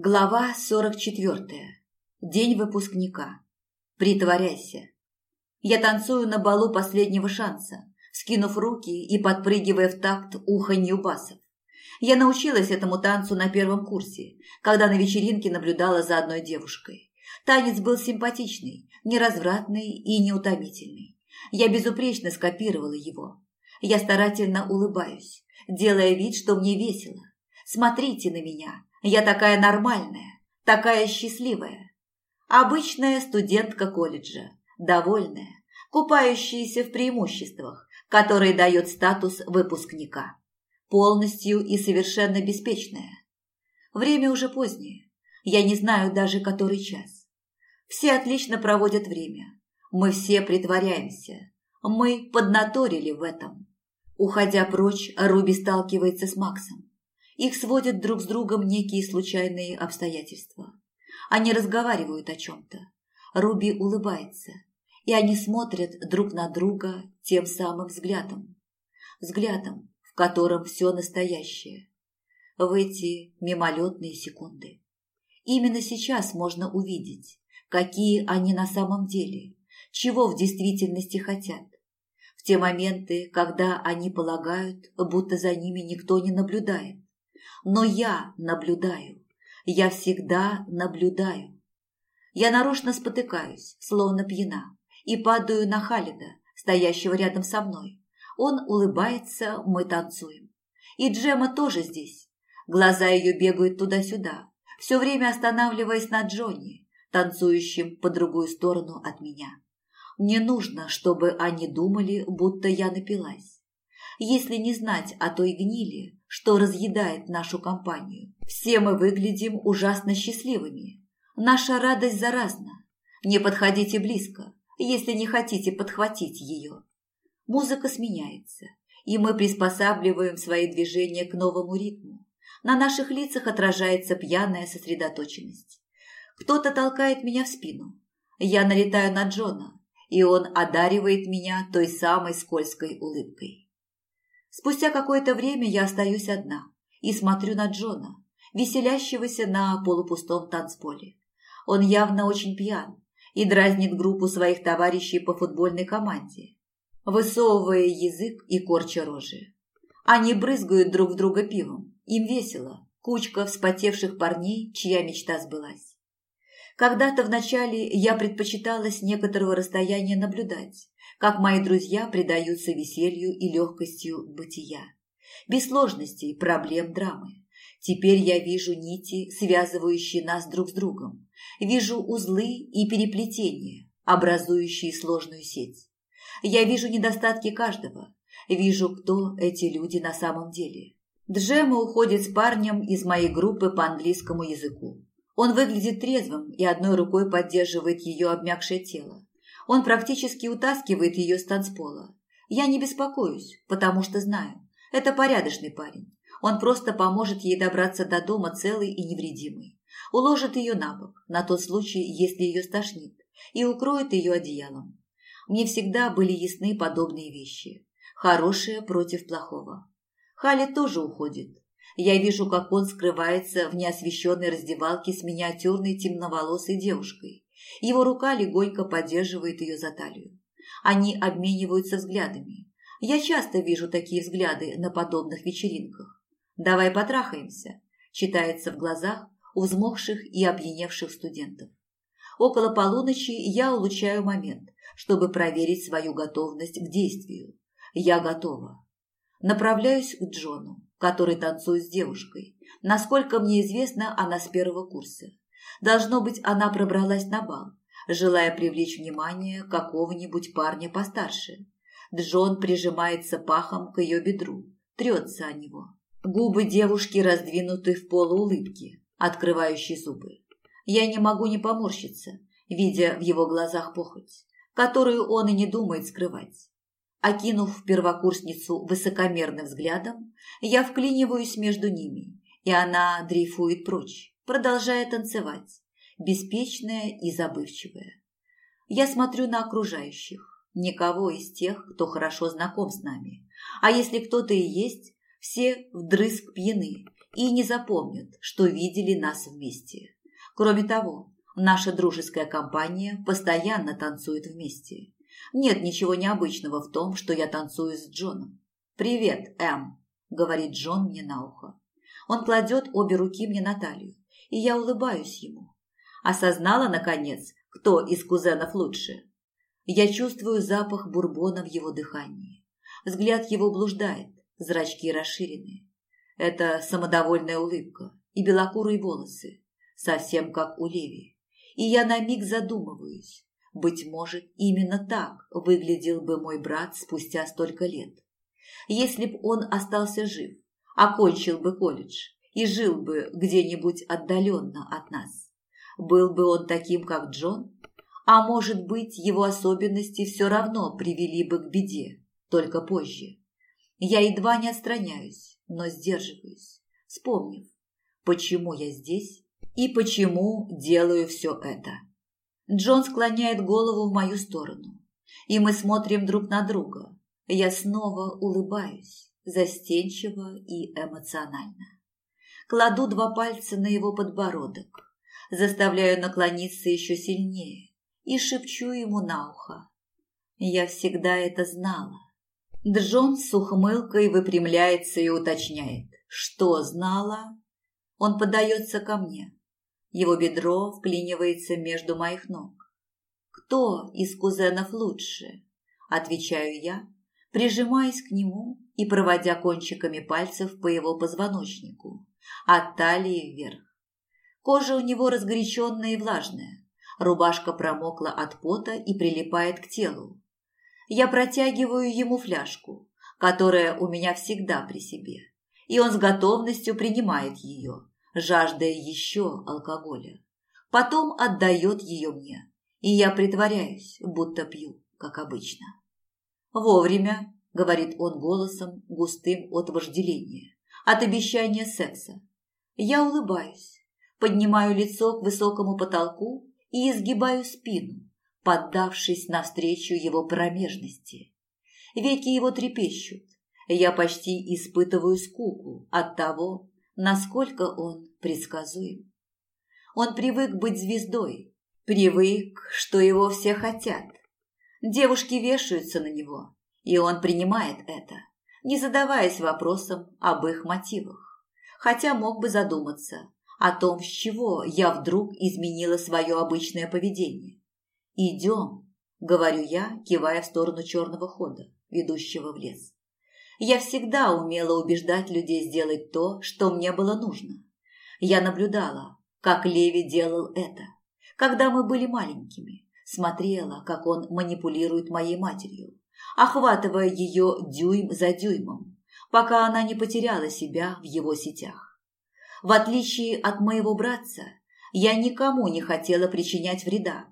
Глава 44. День выпускника. Притворяйся. Я танцую на балу последнего шанса, скинув руки и подпрыгивая в такт уханью басов. Я научилась этому танцу на первом курсе, когда на вечеринке наблюдала за одной девушкой. Танец был симпатичный, неразвратный и неутомительный. Я безупречно скопировала его. Я старательно улыбаюсь, делая вид, что мне весело. Смотрите на меня, я такая нормальная, такая счастливая. Обычная студентка колледжа, довольная, купающаяся в преимуществах, которые дает статус выпускника. Полностью и совершенно беспечная. Время уже позднее. Я не знаю даже, который час. Все отлично проводят время. Мы все притворяемся. Мы поднаторили в этом. Уходя прочь, Руби сталкивается с Максом. Их сводят друг с другом некие случайные обстоятельства. Они разговаривают о чем-то. Руби улыбается, и они смотрят друг на друга тем самым взглядом. Взглядом, в котором все настоящее. В эти мимолетные секунды. Именно сейчас можно увидеть, какие они на самом деле, чего в действительности хотят. В те моменты, когда они полагают, будто за ними никто не наблюдает но я наблюдаю. Я всегда наблюдаю. Я нарочно спотыкаюсь, словно пьяна, и падаю на Халида, стоящего рядом со мной. Он улыбается, мы танцуем. И Джема тоже здесь. Глаза ее бегают туда-сюда, все время останавливаясь на Джонни, танцующем по другую сторону от меня. Мне нужно, чтобы они думали, будто я напилась. Если не знать о той гнили, что разъедает нашу компанию. Все мы выглядим ужасно счастливыми. Наша радость заразна. Не подходите близко, если не хотите подхватить ее. Музыка сменяется, и мы приспосабливаем свои движения к новому ритму. На наших лицах отражается пьяная сосредоточенность. Кто-то толкает меня в спину. Я налетаю на Джона, и он одаривает меня той самой скользкой улыбкой. Спустя какое-то время я остаюсь одна и смотрю на Джона, веселящегося на полупустом танцполе. Он явно очень пьян и дразнит группу своих товарищей по футбольной команде, высовывая язык и корча рожи. Они брызгают друг в друга пивом. Им весело. Кучка вспотевших парней, чья мечта сбылась. Когда-то вначале я предпочитала с некоторого расстояния наблюдать, как мои друзья предаются веселью и легкостью бытия. Без сложностей, проблем, драмы. Теперь я вижу нити, связывающие нас друг с другом. Вижу узлы и переплетения, образующие сложную сеть. Я вижу недостатки каждого. Вижу, кто эти люди на самом деле. Джема уходит с парнем из моей группы по английскому языку. Он выглядит трезвым и одной рукой поддерживает ее обмякшее тело. Он практически утаскивает ее с танцпола. Я не беспокоюсь, потому что знаю, это порядочный парень. Он просто поможет ей добраться до дома целой и невредимой. Уложит ее на бок, на тот случай, если ее стошнит, и укроет ее одеялом. Мне всегда были ясны подобные вещи. Хорошее против плохого. Хали тоже уходит. Я вижу, как он скрывается в неосвещенной раздевалке с миниатюрной темноволосой девушкой. Его рука легонько поддерживает ее за талию. Они обмениваются взглядами. Я часто вижу такие взгляды на подобных вечеринках. «Давай потрахаемся», читается в глазах у взмокших и опьяневших студентов. Около полуночи я улучшаю момент, чтобы проверить свою готовность к действию. Я готова. Направляюсь к Джону, который танцует с девушкой. Насколько мне известно, она с первого курса. Должно быть, она пробралась на бал, желая привлечь внимание какого-нибудь парня постарше. Джон прижимается пахом к ее бедру, трется о него. Губы девушки раздвинуты в полуулыбке, открывающей зубы. Я не могу не поморщиться, видя в его глазах похоть, которую он и не думает скрывать. Окинув первокурсницу высокомерным взглядом, я вклиниваюсь между ними, и она дрейфует прочь, продолжая танцевать, беспечная и забывчивая. Я смотрю на окружающих, никого из тех, кто хорошо знаком с нами. А если кто-то и есть, все вдрызг пьяны и не запомнят, что видели нас вместе. Кроме того, наша дружеская компания постоянно танцует вместе. Нет ничего необычного в том, что я танцую с Джоном. «Привет, Эм», – говорит Джон мне на ухо. Он кладет обе руки мне на талию, и я улыбаюсь ему. Осознала, наконец, кто из кузенов лучше. Я чувствую запах бурбона в его дыхании. Взгляд его блуждает, зрачки расширены. Это самодовольная улыбка и белокурые волосы, совсем как у Леви. И я на миг задумываюсь. Быть может, именно так выглядел бы мой брат спустя столько лет. Если б он остался жив, окончил бы колледж и жил бы где-нибудь отдаленно от нас. Был бы он таким, как Джон? А может быть, его особенности все равно привели бы к беде, только позже. Я едва не отстраняюсь, но сдерживаюсь, вспомнив, почему я здесь и почему делаю все это. Джон склоняет голову в мою сторону, и мы смотрим друг на друга. Я снова улыбаюсь, застенчиво и эмоционально. Кладу два пальца на его подбородок, заставляю наклониться еще сильнее и шепчу ему на ухо. Я всегда это знала. Джон с ухмылкой выпрямляется и уточняет. Что знала? Он подается ко мне. Его бедро вклинивается между моих ног. «Кто из кузенов лучше?» – отвечаю я, прижимаясь к нему и проводя кончиками пальцев по его позвоночнику, от талии вверх. Кожа у него разгоряченная и влажная, рубашка промокла от пота и прилипает к телу. Я протягиваю ему фляжку, которая у меня всегда при себе, и он с готовностью принимает ее, жаждая еще алкоголя. Потом отдает ее мне, и я притворяюсь, будто пью, как обычно. «Вовремя», — говорит он голосом, густым от вожделения, от обещания секса. Я улыбаюсь, поднимаю лицо к высокому потолку и изгибаю спину, поддавшись навстречу его промежности. Веки его трепещут. Я почти испытываю скуку от того, насколько он предсказуем. Он привык быть звездой, привык, что его все хотят. Девушки вешаются на него, и он принимает это, не задаваясь вопросом об их мотивах. Хотя мог бы задуматься о том, с чего я вдруг изменила свое обычное поведение. «Идем», – говорю я, кивая в сторону черного хода, ведущего в лес. Я всегда умела убеждать людей сделать то, что мне было нужно. Я наблюдала, как Леви делал это, когда мы были маленькими, смотрела, как он манипулирует моей матерью, охватывая ее дюйм за дюймом, пока она не потеряла себя в его сетях. В отличие от моего братца, я никому не хотела причинять вреда,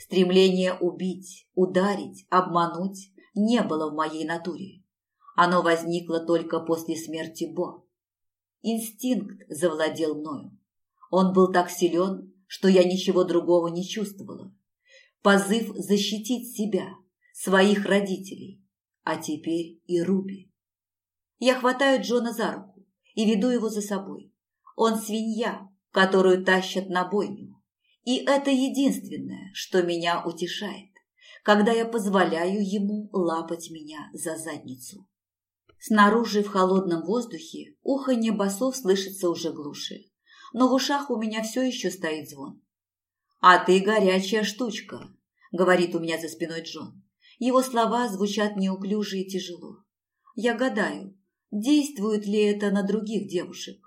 Стремление убить, ударить, обмануть не было в моей натуре. Оно возникло только после смерти Бо. Инстинкт завладел мною. Он был так силен, что я ничего другого не чувствовала. Позыв защитить себя, своих родителей, а теперь и Руби. Я хватаю Джона за руку и веду его за собой. Он свинья, которую тащат на бойню. И это единственное, что меня утешает, когда я позволяю ему лапать меня за задницу. Снаружи в холодном воздухе уханье басов слышится уже глуше, но в ушах у меня все еще стоит звон. «А ты горячая штучка», — говорит у меня за спиной Джон. Его слова звучат неуклюже и тяжело. Я гадаю, действует ли это на других девушек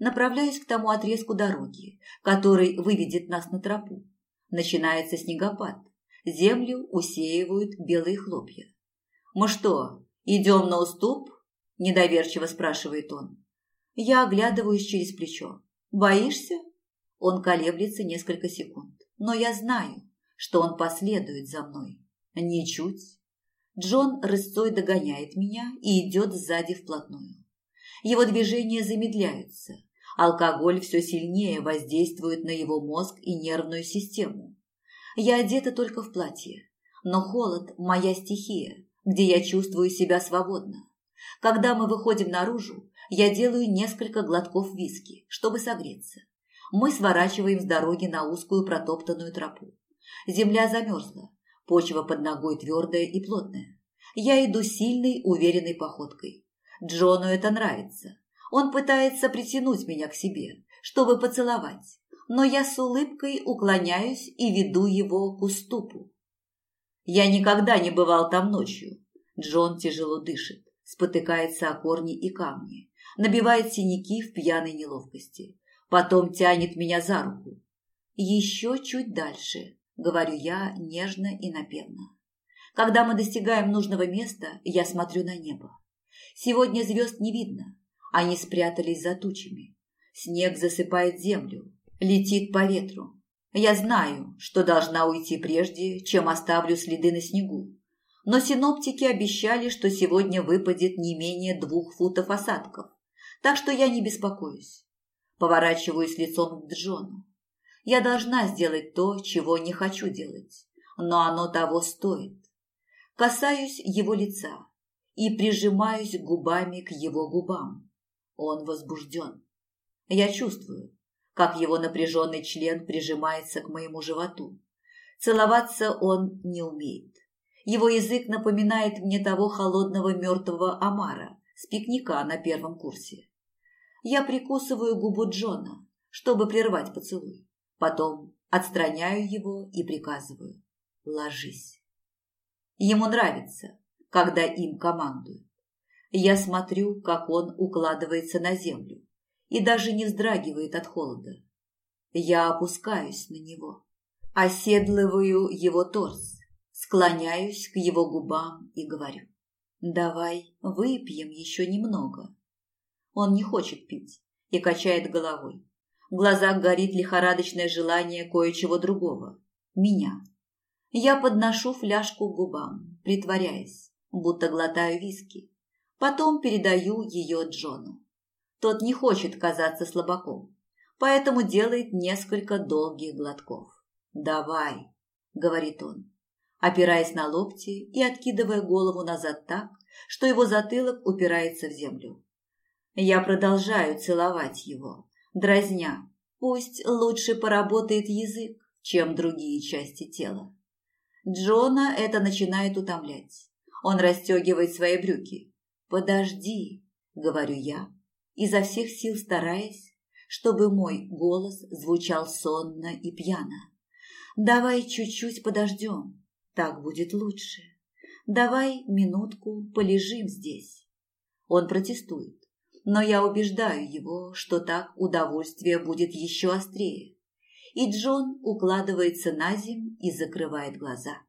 направляюсь к тому отрезку дороги, который выведет нас на тропу. Начинается снегопад. Землю усеивают белые хлопья. «Мы что, идем на уступ?» – недоверчиво спрашивает он. Я оглядываюсь через плечо. «Боишься?» Он колеблется несколько секунд. Но я знаю, что он последует за мной. Ничуть. Джон рысцой догоняет меня и идет сзади вплотную. Его движения замедляются, Алкоголь все сильнее воздействует на его мозг и нервную систему. Я одета только в платье, но холод – моя стихия, где я чувствую себя свободно. Когда мы выходим наружу, Я делаю несколько глотков виски, чтобы согреться. Мы сворачиваем с дороги на узкую протоптанную тропу. Земля замерзла, почва под ногой твердая и плотная. Я иду сильной, уверенной походкой. Джону это нравится. Он пытается притянуть меня к себе, чтобы поцеловать, но я с улыбкой уклоняюсь и веду его к уступу. Я никогда не бывал там ночью. Джон тяжело дышит, спотыкается о корни и камни, набивает синяки в пьяной неловкости. Потом тянет меня за руку. Еще чуть дальше, говорю я нежно и напевно. Когда мы достигаем нужного места, я смотрю на небо. Сегодня звезд не видно, они спрятались за тучами. Снег засыпает землю, летит по ветру. Я знаю, что должна уйти прежде, чем оставлю следы на снегу. Но синоптики обещали, что сегодня выпадет не менее двух футов осадков, так что я не беспокоюсь. Поворачиваюсь лицом к Джону. Я должна сделать то, чего не хочу делать, но оно того стоит. Касаюсь его лица и прижимаюсь губами к его губам. Он возбужден. Я чувствую, как его напряженный член прижимается к моему животу. Целоваться он не умеет. Его язык напоминает мне того холодного мертвого омара с пикника на первом курсе. Я прикусываю губу Джона, чтобы прервать поцелуй. Потом отстраняю его и приказываю «Ложись». Ему нравится, когда им командуют. Я смотрю, как он укладывается на землю, и даже не вздрагивает от холода. Я опускаюсь на него, оседлываю его торс, склоняюсь к его губам и говорю. «Давай выпьем еще немного». Он не хочет пить и качает головой. В глазах горит лихорадочное желание кое-чего другого. Меня. Я подношу фляжку к губам, притворяясь, будто глотаю виски. Потом передаю ее Джону. Тот не хочет казаться слабаком, поэтому делает несколько долгих глотков. «Давай», — говорит он, опираясь на локти и откидывая голову назад так, что его затылок упирается в землю. Я продолжаю целовать его, дразня. Пусть лучше поработает язык, чем другие части тела. Джона это начинает утомлять. Он расстегивает свои брюки. «Подожди», — говорю я, изо всех сил стараясь, чтобы мой голос звучал сонно и пьяно. «Давай чуть-чуть подождем, так будет лучше. Давай минутку полежим здесь». Он протестует, но я убеждаю его, что так удовольствие будет еще острее. И Джон укладывается на земь и закрывает глаза.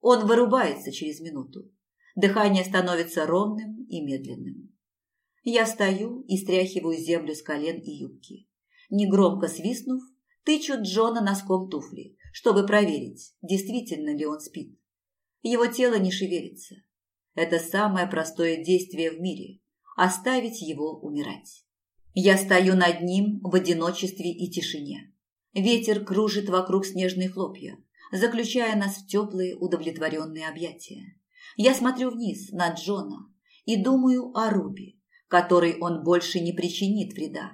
Он вырубается через минуту. Дыхание становится ровным и медленным. Я встаю и стряхиваю землю с колен и юбки. Негромко свистнув, тычу Джона носком туфли, чтобы проверить, действительно ли он спит. Его тело не шевелится. Это самое простое действие в мире – оставить его умирать. Я стою над ним в одиночестве и тишине. Ветер кружит вокруг снежные хлопья, заключая нас в теплые удовлетворенные объятия. Я смотрю вниз на Джона и думаю о Руби, которой он больше не причинит вреда,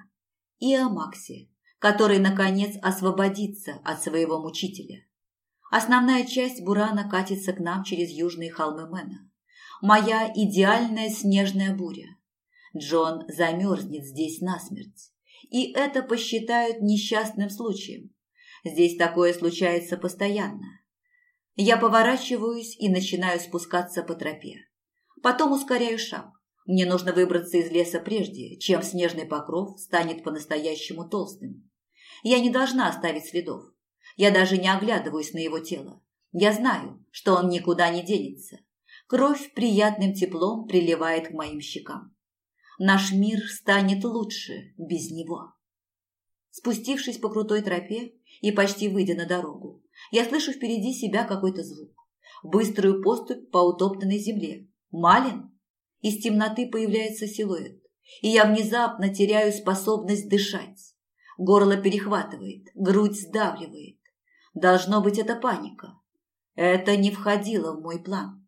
и о Максе, который, наконец, освободится от своего мучителя. Основная часть Бурана катится к нам через южные холмы Мэна. Моя идеальная снежная буря. Джон замерзнет здесь насмерть. И это посчитают несчастным случаем. Здесь такое случается постоянно. Я поворачиваюсь и начинаю спускаться по тропе. Потом ускоряю шаг. Мне нужно выбраться из леса прежде, чем снежный покров станет по-настоящему толстым. Я не должна оставить следов. Я даже не оглядываюсь на его тело. Я знаю, что он никуда не денется. Кровь приятным теплом приливает к моим щекам. Наш мир станет лучше без него. Спустившись по крутой тропе и почти выйдя на дорогу, я слышу впереди себя какой-то звук. Быструю поступь по утоптанной земле. Малин? Из темноты появляется силуэт, и я внезапно теряю способность дышать. Горло перехватывает, грудь сдавливает. Должно быть, это паника. Это не входило в мой план.